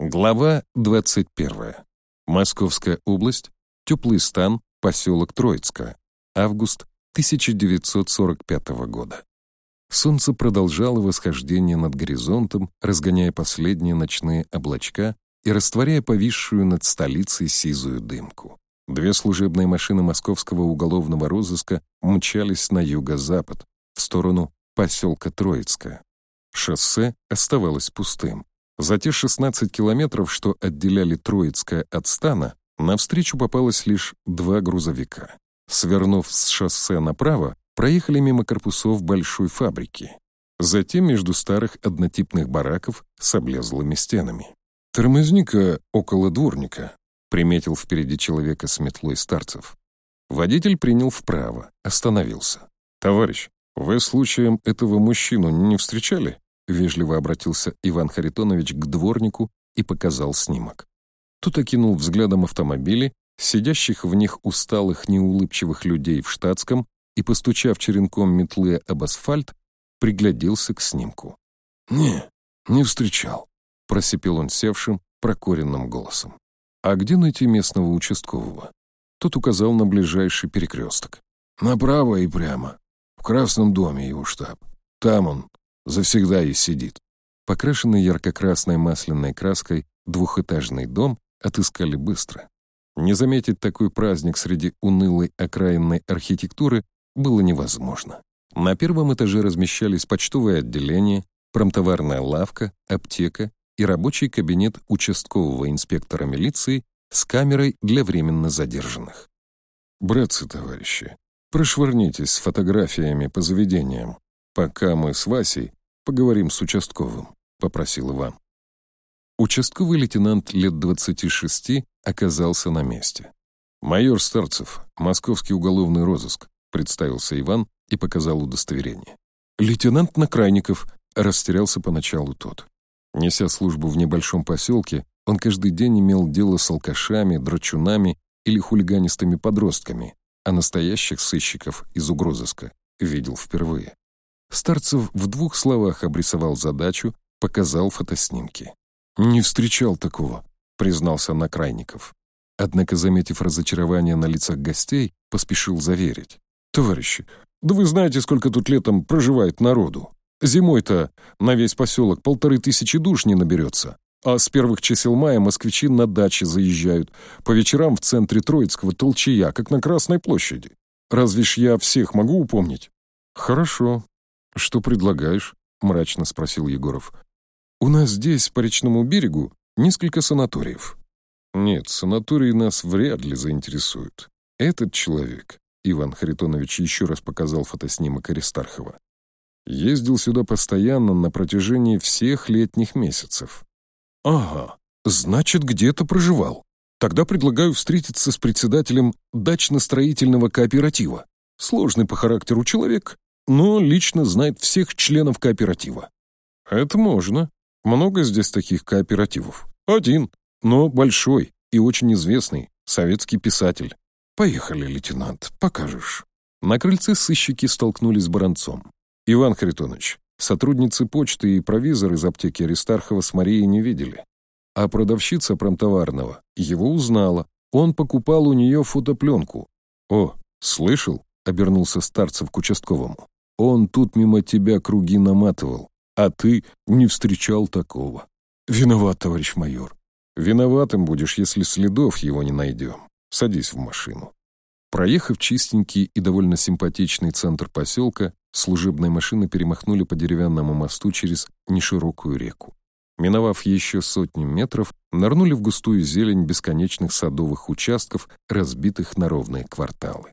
Глава 21. Московская область, Теплый стан, поселок Троицкое. Август 1945 года. Солнце продолжало восхождение над горизонтом, разгоняя последние ночные облачка и растворяя повисшую над столицей сизую дымку. Две служебные машины московского уголовного розыска мчались на юго-запад, в сторону поселка Троицкое. Шоссе оставалось пустым. За те 16 километров, что отделяли Троицкое от стана, навстречу попалось лишь два грузовика. Свернув с шоссе направо, проехали мимо корпусов большой фабрики. Затем между старых однотипных бараков с облезлыми стенами. «Тормозника около дворника», — приметил впереди человека с метлой старцев. Водитель принял вправо, остановился. «Товарищ, вы случаем этого мужчину не встречали?» Вежливо обратился Иван Харитонович к дворнику и показал снимок. Тут окинул взглядом автомобили, сидящих в них усталых неулыбчивых людей в штатском и, постучав черенком метлы об асфальт, пригляделся к снимку. «Не, не встречал», — просипел он севшим, прокоренным голосом. «А где найти местного участкового?» Тот указал на ближайший перекресток. «Направо и прямо. В Красном доме его штаб. Там он, завсегда и сидит. Покрашенный ярко-красной масляной краской двухэтажный дом отыскали быстро. Не заметить такой праздник среди унылой окраинной архитектуры было невозможно. На первом этаже размещались почтовое отделение, промтоварная лавка, аптека и рабочий кабинет участкового инспектора милиции с камерой для временно задержанных. «Братцы-товарищи, прошвырнитесь с фотографиями по заведениям, пока мы с Васей поговорим с участковым», — попросил Иван. Участковый лейтенант лет 26 оказался на месте. «Майор Старцев, московский уголовный розыск», — представился Иван и показал удостоверение. «Лейтенант Накрайников», — растерялся поначалу тот. Неся службу в небольшом поселке, он каждый день имел дело с алкашами, драчунами или хулиганистыми подростками, а настоящих сыщиков из угрозыска видел впервые. Старцев в двух словах обрисовал задачу, показал фотоснимки. «Не встречал такого», — признался Накрайников. Однако, заметив разочарование на лицах гостей, поспешил заверить. «Товарищи, да вы знаете, сколько тут летом проживает народу. Зимой-то на весь поселок полторы тысячи душ не наберется. А с первых чисел мая москвичи на даче заезжают. По вечерам в центре Троицкого толчая, как на Красной площади. Разве ж я всех могу упомнить?» «Хорошо», «Что предлагаешь?» — мрачно спросил Егоров. «У нас здесь, по речному берегу, несколько санаториев». «Нет, санатории нас вряд ли заинтересуют. Этот человек...» Иван Харитонович еще раз показал фотоснимок Аристархова. «Ездил сюда постоянно на протяжении всех летних месяцев». «Ага, значит, где-то проживал. Тогда предлагаю встретиться с председателем дачно-строительного кооператива. Сложный по характеру человек, но лично знает всех членов кооператива. Это можно. Много здесь таких кооперативов. Один, но большой и очень известный советский писатель. Поехали, лейтенант, покажешь. На крыльце сыщики столкнулись с Баранцом. Иван Харитонович, сотрудницы почты и провизор из аптеки Аристархова с Марией не видели. А продавщица промтоварного его узнала. Он покупал у нее фотопленку. «О, слышал?» — обернулся Старцев к участковому. Он тут мимо тебя круги наматывал, а ты не встречал такого. Виноват, товарищ майор. Виноватым будешь, если следов его не найдем. Садись в машину. Проехав чистенький и довольно симпатичный центр поселка, служебные машины перемахнули по деревянному мосту через неширокую реку. Миновав еще сотни метров, нырнули в густую зелень бесконечных садовых участков, разбитых на ровные кварталы.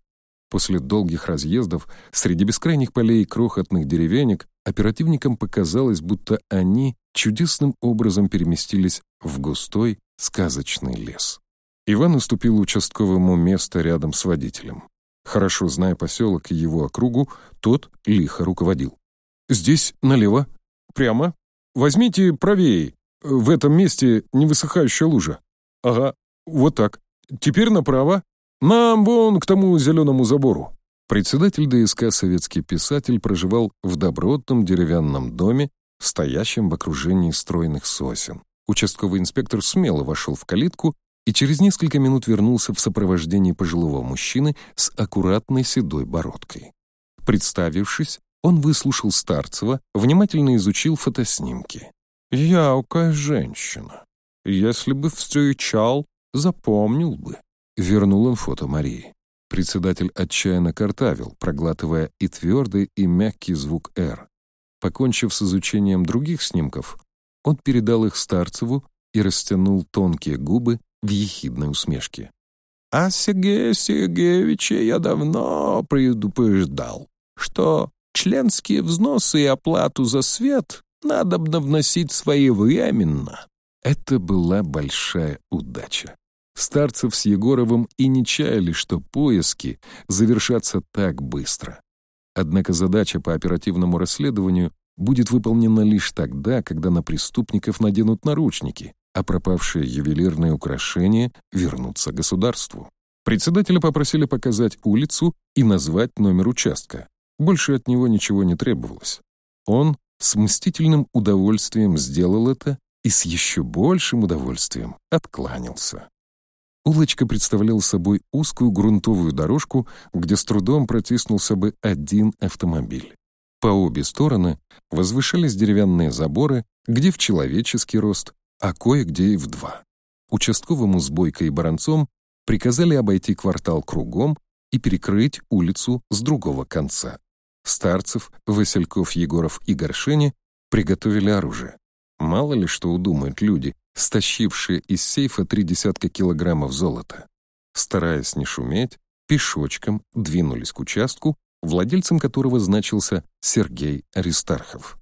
После долгих разъездов среди бескрайних полей и крохотных деревенек оперативникам показалось, будто они чудесным образом переместились в густой сказочный лес. Иван уступил участковому место рядом с водителем. Хорошо зная поселок и его округу, тот лихо руководил. «Здесь налево. Прямо. Возьмите правее. В этом месте невысыхающая лужа. Ага, вот так. Теперь направо. «Нам вон к тому зеленому забору». Председатель ДСК «Советский писатель» проживал в добротном деревянном доме, стоящем в окружении стройных сосен. Участковый инспектор смело вошел в калитку и через несколько минут вернулся в сопровождении пожилого мужчины с аккуратной седой бородкой. Представившись, он выслушал Старцева, внимательно изучил фотоснимки. «Яукая женщина. Если бы встречал, запомнил бы». Вернул он фото Марии. Председатель отчаянно картавил, проглатывая и твердый, и мягкий звук «Р». Покончив с изучением других снимков, он передал их Старцеву и растянул тонкие губы в ехидной усмешке. «А Сергея Сергеевича я давно предупреждал, что членские взносы и оплату за свет надо вносить своевременно». Это была большая удача. Старцев с Егоровым и не чаяли, что поиски завершатся так быстро. Однако задача по оперативному расследованию будет выполнена лишь тогда, когда на преступников наденут наручники, а пропавшие ювелирные украшения вернутся государству. Председателя попросили показать улицу и назвать номер участка. Больше от него ничего не требовалось. Он с мстительным удовольствием сделал это и с еще большим удовольствием откланялся. Улочка представляла собой узкую грунтовую дорожку, где с трудом протиснулся бы один автомобиль. По обе стороны возвышались деревянные заборы, где в человеческий рост, а кое-где и в два. Участковому с Бойко и Баранцом приказали обойти квартал кругом и перекрыть улицу с другого конца. Старцев, Васильков, Егоров и Горшени приготовили оружие. Мало ли что удумают люди, стащившие из сейфа три десятка килограммов золота. Стараясь не шуметь, пешочком двинулись к участку, владельцем которого значился Сергей Аристархов.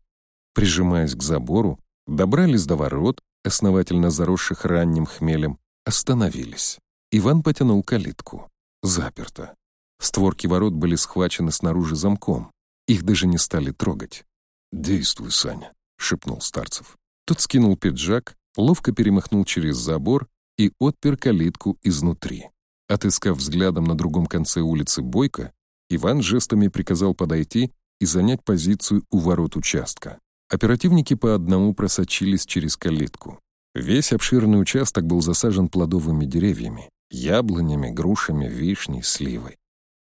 Прижимаясь к забору, добрались до ворот, основательно заросших ранним хмелем, остановились. Иван потянул калитку. Заперто. Створки ворот были схвачены снаружи замком. Их даже не стали трогать. «Действуй, Саня», — шепнул Старцев. Тот скинул пиджак, ловко перемахнул через забор и отпер калитку изнутри. Отыскав взглядом на другом конце улицы Бойко, Иван жестами приказал подойти и занять позицию у ворот участка. Оперативники по одному просочились через калитку. Весь обширный участок был засажен плодовыми деревьями, яблонями, грушами, вишней, сливой.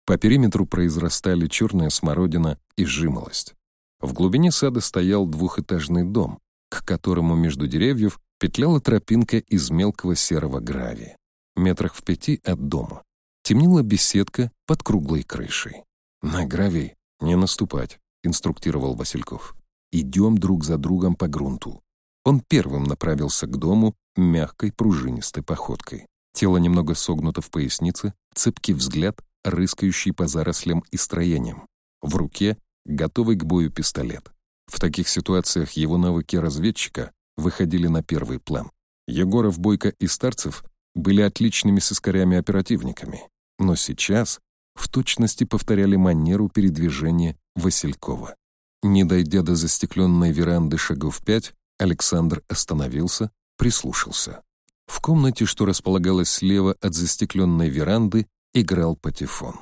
По периметру произрастали черная смородина и жимолость. В глубине сада стоял двухэтажный дом, к которому между деревьев петляла тропинка из мелкого серого гравия. Метрах в пяти от дома темнела беседка под круглой крышей. «На гравий не наступать», — инструктировал Васильков. «Идем друг за другом по грунту». Он первым направился к дому мягкой пружинистой походкой. Тело немного согнуто в пояснице, цепкий взгляд, рыскающий по зарослям и строениям. В руке готовый к бою пистолет. В таких ситуациях его навыки разведчика выходили на первый план. Егоров, Бойко и Старцев были отличными сыскарями-оперативниками, но сейчас в точности повторяли манеру передвижения Василькова. Не дойдя до застекленной веранды шагов пять, Александр остановился, прислушался. В комнате, что располагалась слева от застекленной веранды, играл патефон.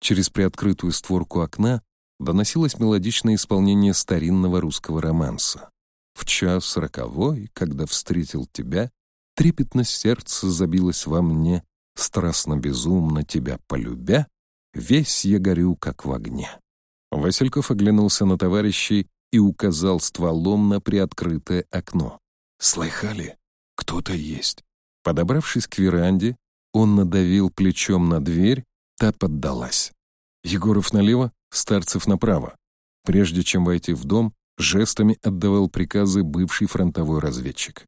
Через приоткрытую створку окна доносилось мелодичное исполнение старинного русского романса. В час роковой, когда встретил тебя, трепетно сердце забилось во мне, страстно-безумно тебя полюбя, весь я горю, как в огне. Васильков оглянулся на товарищей и указал стволом на приоткрытое окно. «Слыхали? Кто-то есть». Подобравшись к веранде, он надавил плечом на дверь, та поддалась. Егоров налево, Старцев направо. Прежде чем войти в дом, жестами отдавал приказы бывший фронтовой разведчик.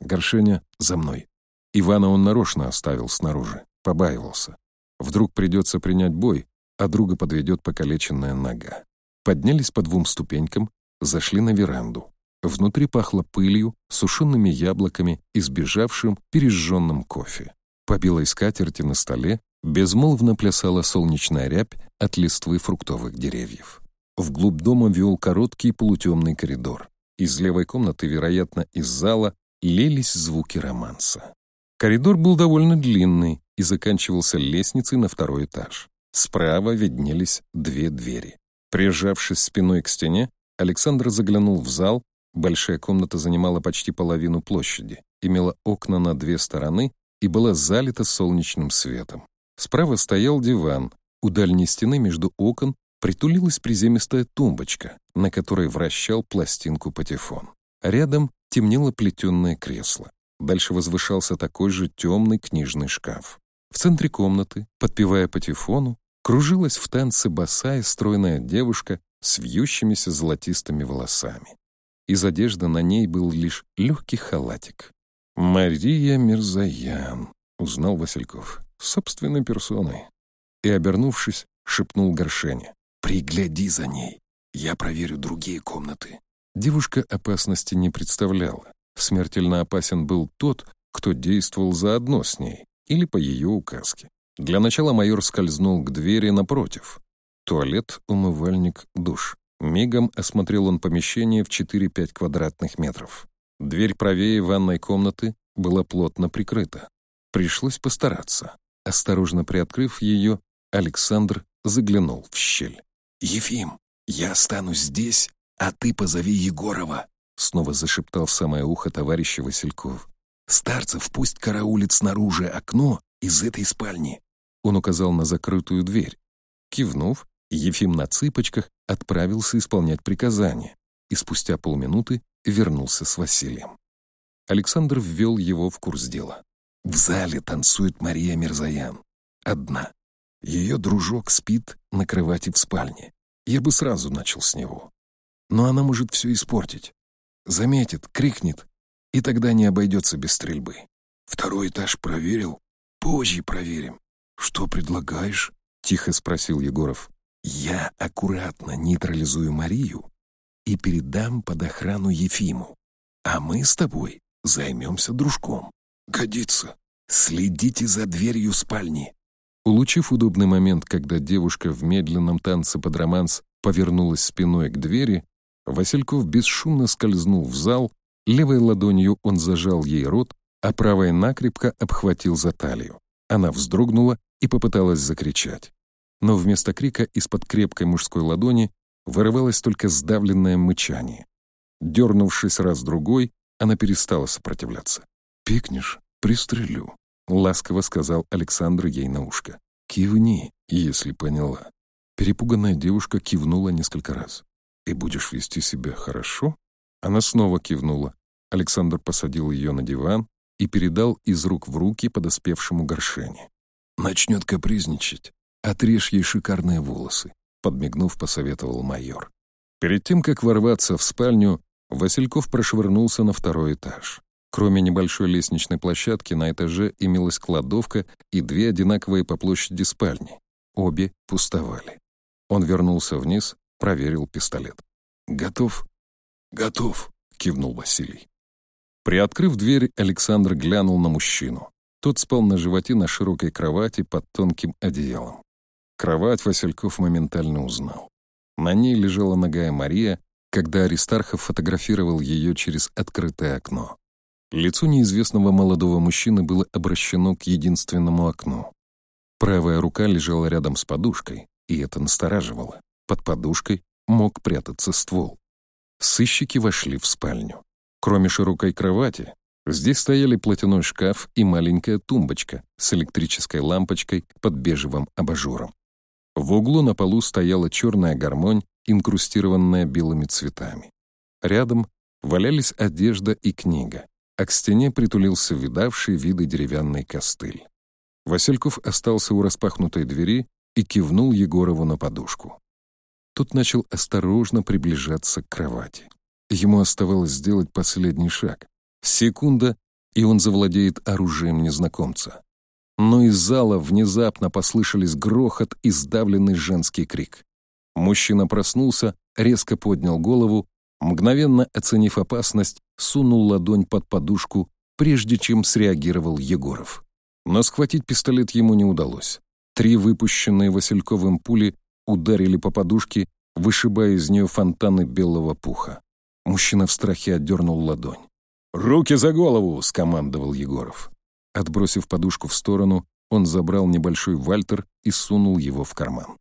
Горшеня за мной. Ивана он нарочно оставил снаружи, побаивался. Вдруг придется принять бой, а друга подведет покалеченная нога. Поднялись по двум ступенькам, зашли на веранду. Внутри пахло пылью, сушеными яблоками и сбежавшим пережженным кофе. По белой скатерти на столе безмолвно плясала солнечная рябь от листвы фруктовых деревьев. Вглубь дома вел короткий полутемный коридор. Из левой комнаты, вероятно, из зала, лились звуки романса. Коридор был довольно длинный и заканчивался лестницей на второй этаж. Справа виднелись две двери. Прижавшись спиной к стене, Александр заглянул в зал, Большая комната занимала почти половину площади, имела окна на две стороны и была залита солнечным светом. Справа стоял диван, у дальней стены между окон притулилась приземистая тумбочка, на которой вращал пластинку патефон. Рядом темнело плетеное кресло. Дальше возвышался такой же темный книжный шкаф. В центре комнаты, подпевая патефону, кружилась в танце босая стройная девушка с вьющимися золотистыми волосами. Из одежды на ней был лишь легкий халатик. «Мария Мирзаян», — узнал Васильков, собственной персоной. И, обернувшись, шепнул Горшене. «Пригляди за ней, я проверю другие комнаты». Девушка опасности не представляла. Смертельно опасен был тот, кто действовал заодно с ней или по ее указке. Для начала майор скользнул к двери напротив. Туалет, умывальник, душ. Мигом осмотрел он помещение в 4-5 квадратных метров. Дверь правее ванной комнаты была плотно прикрыта. Пришлось постараться. Осторожно приоткрыв ее, Александр заглянул в щель. «Ефим, я останусь здесь, а ты позови Егорова», снова зашептал в самое ухо товарища Васильков. «Старцев пусть караулит снаружи окно из этой спальни». Он указал на закрытую дверь. Кивнув, Ефим на цыпочках отправился исполнять приказание и спустя полминуты вернулся с Василием. Александр ввел его в курс дела. В зале танцует Мария Мирзаян. Одна. Ее дружок спит на кровати в спальне. Я бы сразу начал с него. Но она может все испортить. Заметит, крикнет, и тогда не обойдется без стрельбы. Второй этаж проверил? Позже проверим. Что предлагаешь? Тихо спросил Егоров. Я аккуратно нейтрализую Марию и передам под охрану Ефиму. А мы с тобой займемся дружком. Годится. Следите за дверью спальни. Улучив удобный момент, когда девушка в медленном танце под романс повернулась спиной к двери, Васильков бесшумно скользнул в зал, левой ладонью он зажал ей рот, а правой накрепко обхватил за талию. Она вздрогнула и попыталась закричать но вместо крика из-под крепкой мужской ладони вырывалось только сдавленное мычание. Дернувшись раз-другой, она перестала сопротивляться. «Пикнешь — пристрелю», — ласково сказал Александр ей на ушко. «Кивни, если поняла». Перепуганная девушка кивнула несколько раз. «И будешь вести себя хорошо?» Она снова кивнула. Александр посадил ее на диван и передал из рук в руки подоспевшему горшене. «Начнет капризничать. «Отрежь ей шикарные волосы», — подмигнув, посоветовал майор. Перед тем, как ворваться в спальню, Васильков прошвырнулся на второй этаж. Кроме небольшой лестничной площадки, на этаже имелась кладовка и две одинаковые по площади спальни. Обе пустовали. Он вернулся вниз, проверил пистолет. «Готов?» «Готов», — кивнул Василий. Приоткрыв дверь, Александр глянул на мужчину. Тот спал на животе на широкой кровати под тонким одеялом. Кровать Васильков моментально узнал. На ней лежала ногая Мария, когда Аристархов фотографировал ее через открытое окно. Лицо неизвестного молодого мужчины было обращено к единственному окну. Правая рука лежала рядом с подушкой, и это настораживало. Под подушкой мог прятаться ствол. Сыщики вошли в спальню. Кроме широкой кровати, здесь стояли платяной шкаф и маленькая тумбочка с электрической лампочкой под бежевым абажуром. В углу на полу стояла черная гармонь, инкрустированная белыми цветами. Рядом валялись одежда и книга, а к стене притулился видавший виды деревянный костыль. Васильков остался у распахнутой двери и кивнул Егорову на подушку. Тот начал осторожно приближаться к кровати. Ему оставалось сделать последний шаг. Секунда, и он завладеет оружием незнакомца но из зала внезапно послышались грохот и сдавленный женский крик. Мужчина проснулся, резко поднял голову, мгновенно оценив опасность, сунул ладонь под подушку, прежде чем среагировал Егоров. Но схватить пистолет ему не удалось. Три выпущенные Васильковым пули ударили по подушке, вышибая из нее фонтаны белого пуха. Мужчина в страхе отдернул ладонь. «Руки за голову!» — скомандовал Егоров. Отбросив подушку в сторону, он забрал небольшой вальтер и сунул его в карман.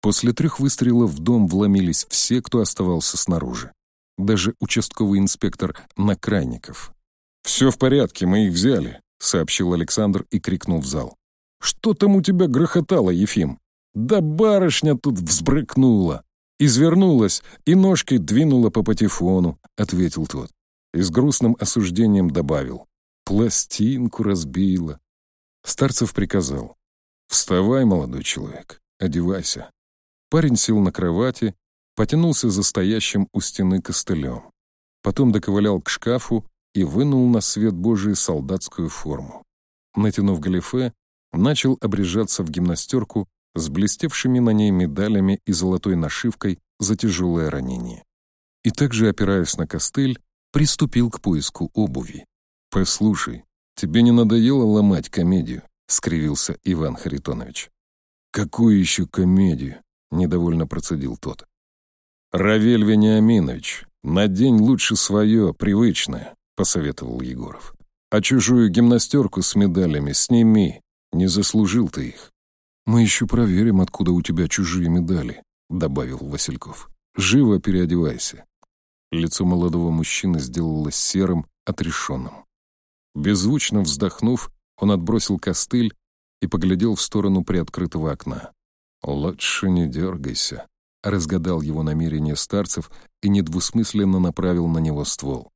После трех выстрелов в дом вломились все, кто оставался снаружи. Даже участковый инспектор Накрайников. «Все в порядке, мы их взяли», — сообщил Александр и крикнул в зал. «Что там у тебя грохотало, Ефим?» «Да барышня тут взбрыкнула!» «Извернулась и ножкой двинула по патефону», — ответил тот. И с грустным осуждением добавил. «Пластинку разбила». Старцев приказал. «Вставай, молодой человек, одевайся». Парень сел на кровати, потянулся за стоящим у стены костылем. Потом доковылял к шкафу и вынул на свет Божий солдатскую форму. Натянув галифе, начал обрежаться в гимнастерку с блестевшими на ней медалями и золотой нашивкой за тяжелое ранение. И также, опираясь на костыль, приступил к поиску обуви. «Послушай, тебе не надоело ломать комедию?» — скривился Иван Харитонович. «Какую еще комедию?» — недовольно процедил тот. «Равель Вениаминович, надень лучше свое, привычное», — посоветовал Егоров. «А чужую гимнастерку с медалями сними, не заслужил ты их». «Мы еще проверим, откуда у тебя чужие медали», — добавил Васильков. «Живо переодевайся». Лицо молодого мужчины сделалось серым, отрешенным. Беззвучно вздохнув, он отбросил костыль и поглядел в сторону приоткрытого окна. «Лучше не дергайся», — разгадал его намерение старцев и недвусмысленно направил на него ствол.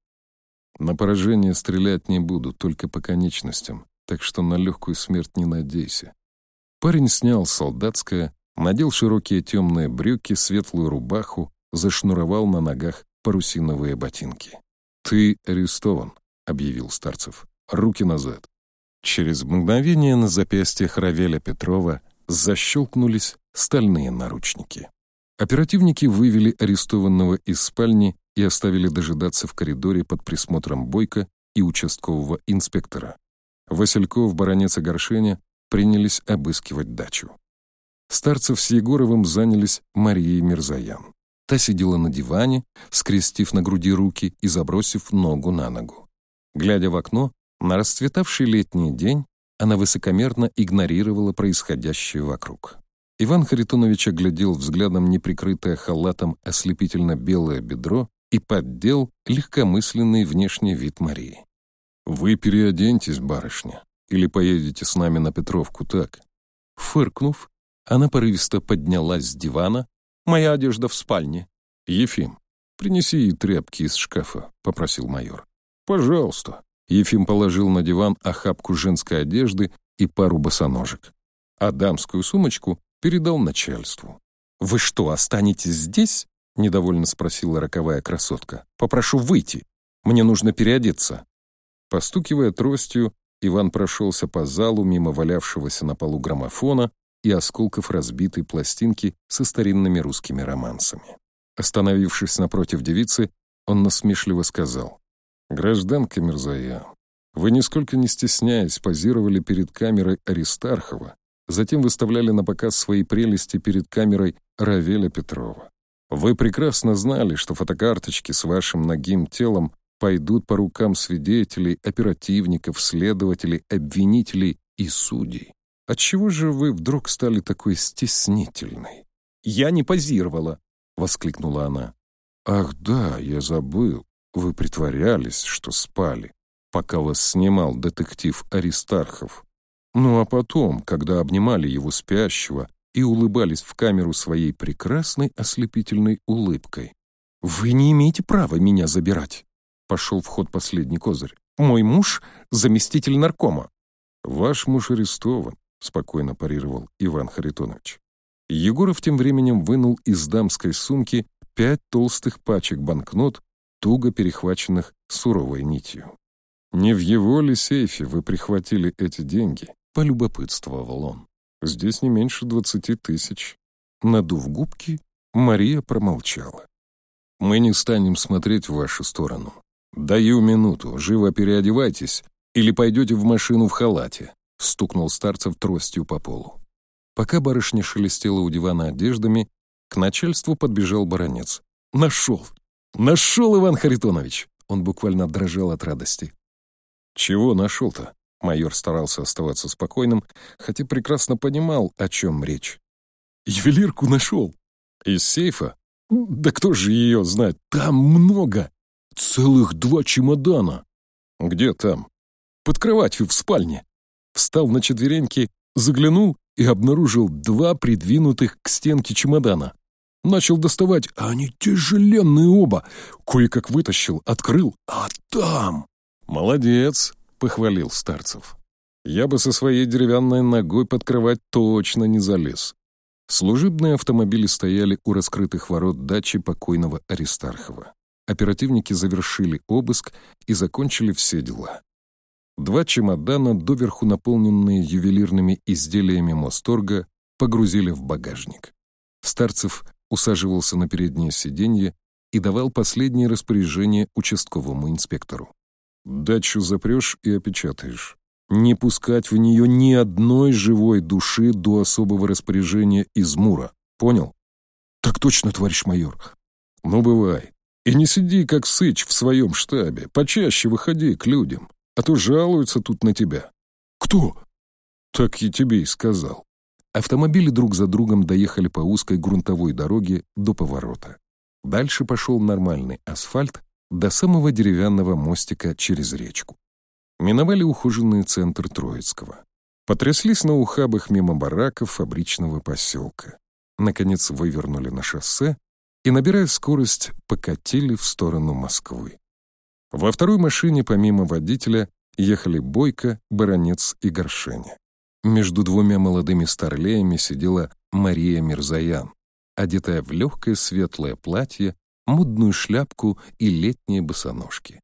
«На поражение стрелять не буду, только по конечностям, так что на легкую смерть не надейся. Парень снял солдатское, надел широкие темные брюки, светлую рубаху, зашнуровал на ногах парусиновые ботинки. «Ты арестован», — объявил Старцев. «Руки назад». Через мгновение на запястьях Равеля Петрова защелкнулись стальные наручники. Оперативники вывели арестованного из спальни и оставили дожидаться в коридоре под присмотром Бойко и участкового инспектора. Васильков, Баранец и Горшеня принялись обыскивать дачу. Старцев с Егоровым занялись Марией Мирзаян. Та сидела на диване, скрестив на груди руки и забросив ногу на ногу. Глядя в окно, на расцветавший летний день она высокомерно игнорировала происходящее вокруг. Иван Харитонович оглядел взглядом неприкрытое халатом ослепительно-белое бедро и поддел легкомысленный внешний вид Марии. «Вы переоденьтесь, барышня или поедете с нами на Петровку так?» Фыркнув, она порывисто поднялась с дивана. «Моя одежда в спальне». «Ефим, принеси ей тряпки из шкафа», — попросил майор. «Пожалуйста». Ефим положил на диван охапку женской одежды и пару босоножек, а дамскую сумочку передал начальству. «Вы что, останетесь здесь?» — недовольно спросила роковая красотка. «Попрошу выйти. Мне нужно переодеться». Постукивая тростью, Иван прошелся по залу мимо валявшегося на полу граммофона и осколков разбитой пластинки со старинными русскими романсами. Остановившись напротив девицы, он насмешливо сказал, «Гражданка Мирзая, вы, нисколько не стесняясь, позировали перед камерой Аристархова, затем выставляли на показ свои прелести перед камерой Равеля Петрова. Вы прекрасно знали, что фотокарточки с вашим ногим телом пойдут по рукам свидетелей, оперативников, следователей, обвинителей и судей. Отчего же вы вдруг стали такой стеснительной? «Я не позировала!» — воскликнула она. «Ах да, я забыл. Вы притворялись, что спали, пока вас снимал детектив Аристархов. Ну а потом, когда обнимали его спящего и улыбались в камеру своей прекрасной ослепительной улыбкой. «Вы не имеете права меня забирать!» Пошел в ход последний козырь. «Мой муж — заместитель наркома». «Ваш муж арестован», — спокойно парировал Иван Харитонович. Егоров тем временем вынул из дамской сумки пять толстых пачек банкнот, туго перехваченных суровой нитью. «Не в его ли сейфе вы прихватили эти деньги?» — полюбопытствовал он. «Здесь не меньше двадцати тысяч». Надув губки, Мария промолчала. «Мы не станем смотреть в вашу сторону. «Даю минуту, живо переодевайтесь, или пойдете в машину в халате», — стукнул старцев тростью по полу. Пока барышня шелестела у дивана одеждами, к начальству подбежал баронец. «Нашел! Нашел, Иван Харитонович!» Он буквально дрожал от радости. «Чего нашел-то?» Майор старался оставаться спокойным, хотя прекрасно понимал, о чем речь. «Ювелирку нашел!» «Из сейфа?» Да кто же ее знает? Там много. Целых два чемодана. Где там? Под кроватью в спальне. Встал на четвереньки, заглянул и обнаружил два придвинутых к стенке чемодана. Начал доставать, а они тяжеленные оба. Кое-как вытащил, открыл, а там... «Молодец», — похвалил Старцев. «Я бы со своей деревянной ногой под кровать точно не залез». Служебные автомобили стояли у раскрытых ворот дачи покойного Аристархова. Оперативники завершили обыск и закончили все дела. Два чемодана, доверху наполненные ювелирными изделиями Мосторга, погрузили в багажник. Старцев усаживался на переднее сиденье и давал последние распоряжения участковому инспектору. «Дачу запрешь и опечатаешь. Не пускать в нее ни одной живой души до особого распоряжения из Мура. Понял?» «Так точно, товарищ майор». «Ну, бывай. И не сиди, как сыч в своем штабе. Почаще выходи к людям а то жалуются тут на тебя». «Кто?» «Так я тебе и сказал». Автомобили друг за другом доехали по узкой грунтовой дороге до поворота. Дальше пошел нормальный асфальт до самого деревянного мостика через речку. Миновали ухоженный центр Троицкого. Потряслись на ухабах мимо бараков фабричного поселка. Наконец вывернули на шоссе и, набирая скорость, покатили в сторону Москвы. Во второй машине, помимо водителя, ехали Бойко, Баронец и Горшеня. Между двумя молодыми старлеями сидела Мария Мирзаян, одетая в легкое светлое платье, мудную шляпку и летние босоножки.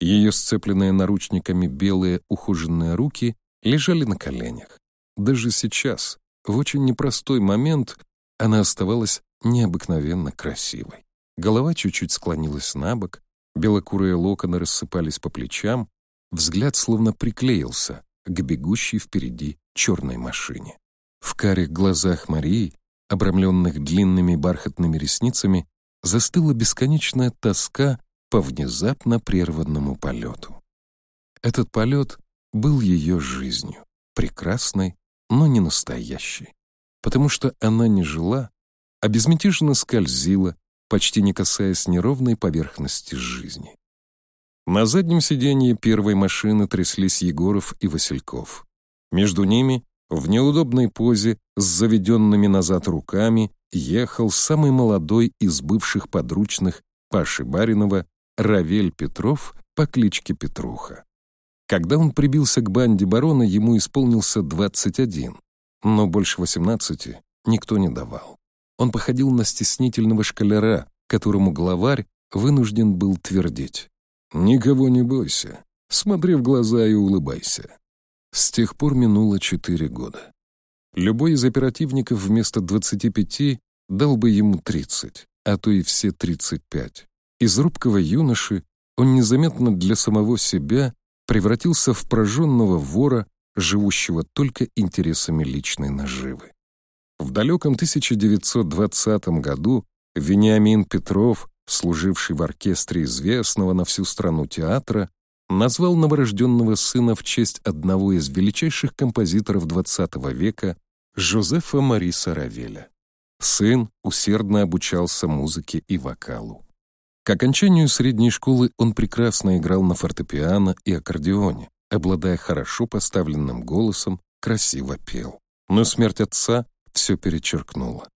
Ее сцепленные наручниками белые ухоженные руки лежали на коленях. Даже сейчас, в очень непростой момент, она оставалась необыкновенно красивой. Голова чуть-чуть склонилась на бок, Белокурые локоны рассыпались по плечам, взгляд словно приклеился к бегущей впереди черной машине. В карих глазах Марии, обрамленных длинными бархатными ресницами, застыла бесконечная тоска по внезапно прерванному полету. Этот полет был ее жизнью, прекрасной, но не настоящей, потому что она не жила, а безмятежно скользила, почти не касаясь неровной поверхности жизни. На заднем сиденье первой машины тряслись Егоров и Васильков. Между ними, в неудобной позе, с заведенными назад руками, ехал самый молодой из бывших подручных Паши Баринова Равель Петров по кличке Петруха. Когда он прибился к банде барона, ему исполнился 21, но больше 18 никто не давал. Он походил на стеснительного школяра, которому главарь вынужден был твердить. «Никого не бойся, смотри в глаза и улыбайся». С тех пор минуло четыре года. Любой из оперативников вместо 25 дал бы ему 30, а то и все 35. Из рубкого юноши он незаметно для самого себя превратился в прожженного вора, живущего только интересами личной наживы. В далеком 1920 году Вениамин Петров, служивший в оркестре известного на всю страну театра, назвал новорожденного сына в честь одного из величайших композиторов XX века Жозефа Мариса Равеля. Сын усердно обучался музыке и вокалу. К окончанию средней школы он прекрасно играл на фортепиано и аккордеоне, обладая хорошо поставленным голосом, красиво пел. Но смерть отца все перечеркнуло.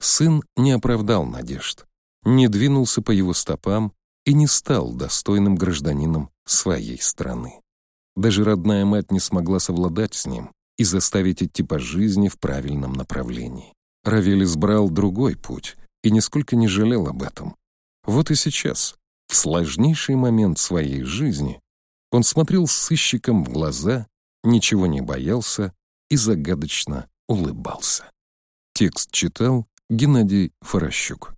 Сын не оправдал надежд, не двинулся по его стопам и не стал достойным гражданином своей страны. Даже родная мать не смогла совладать с ним и заставить идти по жизни в правильном направлении. Равель избрал другой путь и нисколько не жалел об этом. Вот и сейчас, в сложнейший момент своей жизни, он смотрел сыщиком в глаза, ничего не боялся и загадочно улыбался. Текст читал Геннадий Форощук.